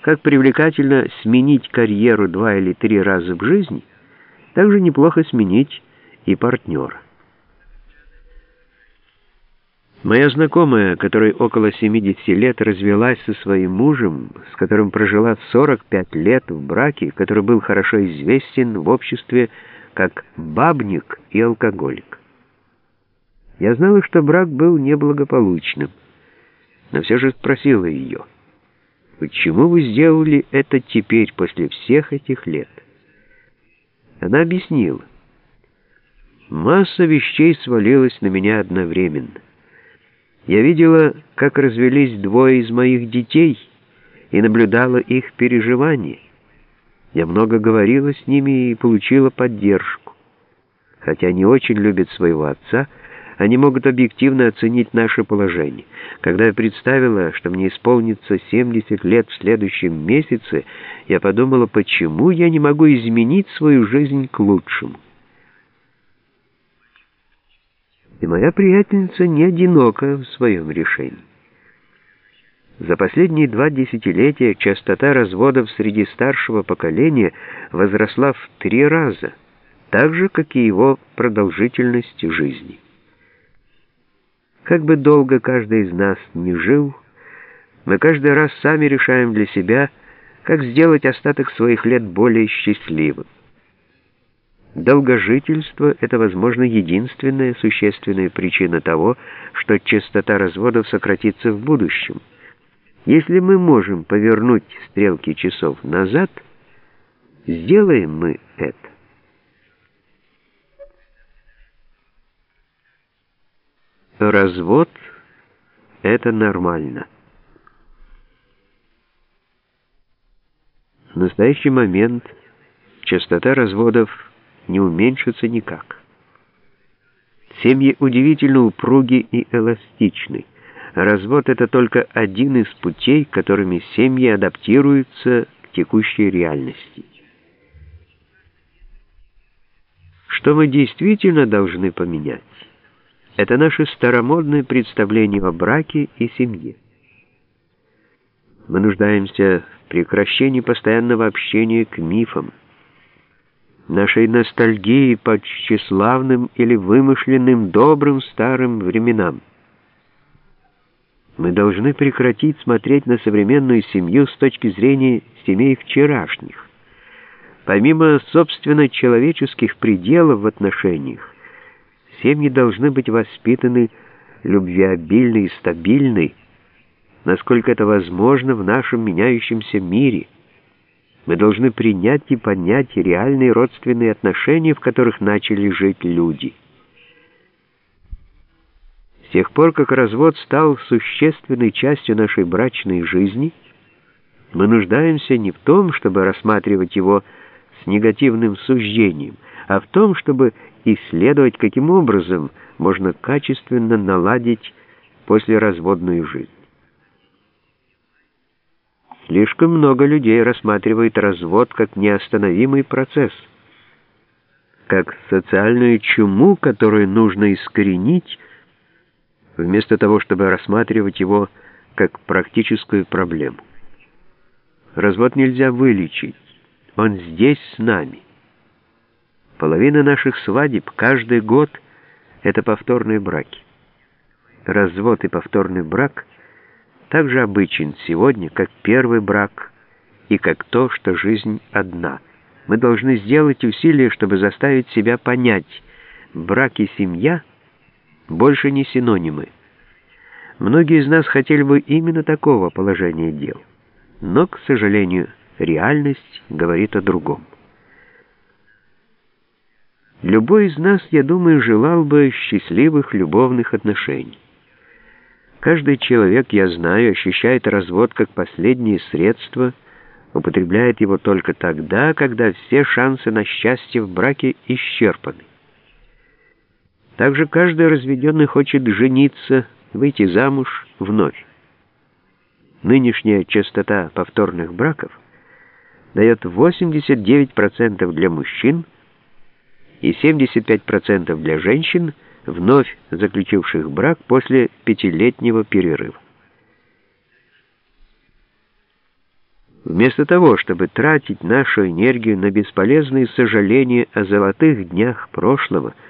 Как привлекательно сменить карьеру два или три раза в жизни, так же неплохо сменить и партнера. Моя знакомая, которой около 70 лет развелась со своим мужем, с которым прожила 45 лет в браке, который был хорошо известен в обществе как бабник и алкоголик. Я знала, что брак был неблагополучным, но все же спросила ее, «Почему вы сделали это теперь, после всех этих лет?» Она объяснила, «Масса вещей свалилась на меня одновременно». Я видела, как развелись двое из моих детей и наблюдала их переживания. Я много говорила с ними и получила поддержку. Хотя они очень любят своего отца, они могут объективно оценить наше положение. Когда я представила, что мне исполнится 70 лет в следующем месяце, я подумала, почему я не могу изменить свою жизнь к лучшему. И моя приятельница не одинока в своем решении. За последние два десятилетия частота разводов среди старшего поколения возросла в три раза, так же, как и его продолжительность жизни. Как бы долго каждый из нас не жил, мы каждый раз сами решаем для себя, как сделать остаток своих лет более счастливым. Долгожительство — это, возможно, единственная существенная причина того, что частота разводов сократится в будущем. Если мы можем повернуть стрелки часов назад, сделаем мы это. Развод — это нормально. В настоящий момент частота разводов — не уменьшится никак. Семьи удивительно упруги и эластичны. Развод — это только один из путей, которыми семьи адаптируются к текущей реальности. Что мы действительно должны поменять? Это наше старомодное представление о браке и семье. Мы нуждаемся в прекращении постоянного общения к мифам, нашей ностальгии по тщеславным или вымышленным добрым старым временам. Мы должны прекратить смотреть на современную семью с точки зрения семей вчерашних. Помимо, собственно, человеческих пределов в отношениях, семьи должны быть воспитаны любвеобильной и стабильной, насколько это возможно в нашем меняющемся мире – мы должны принять и понять реальные родственные отношения, в которых начали жить люди. С тех пор, как развод стал существенной частью нашей брачной жизни, мы нуждаемся не в том, чтобы рассматривать его с негативным суждением, а в том, чтобы исследовать, каким образом можно качественно наладить послеразводную жизнь. Слишком много людей рассматривает развод как неостановимый процесс, как социальную чуму, которую нужно искоренить, вместо того, чтобы рассматривать его как практическую проблему. Развод нельзя вылечить, он здесь с нами. Половина наших свадеб каждый год — это повторные браки. Развод и повторный брак — так же обычен сегодня, как первый брак и как то, что жизнь одна. Мы должны сделать усилия, чтобы заставить себя понять, брак и семья больше не синонимы. Многие из нас хотели бы именно такого положения дел, но, к сожалению, реальность говорит о другом. Любой из нас, я думаю, желал бы счастливых любовных отношений. Каждый человек, я знаю, ощущает развод как последнее средство, употребляет его только тогда, когда все шансы на счастье в браке исчерпаны. Также каждый разведенный хочет жениться, выйти замуж вновь. Нынешняя частота повторных браков дает 89% для мужчин и 75% для женщин – вновь заключивших брак после пятилетнего перерыва. Вместо того, чтобы тратить нашу энергию на бесполезные сожаления о золотых днях прошлого –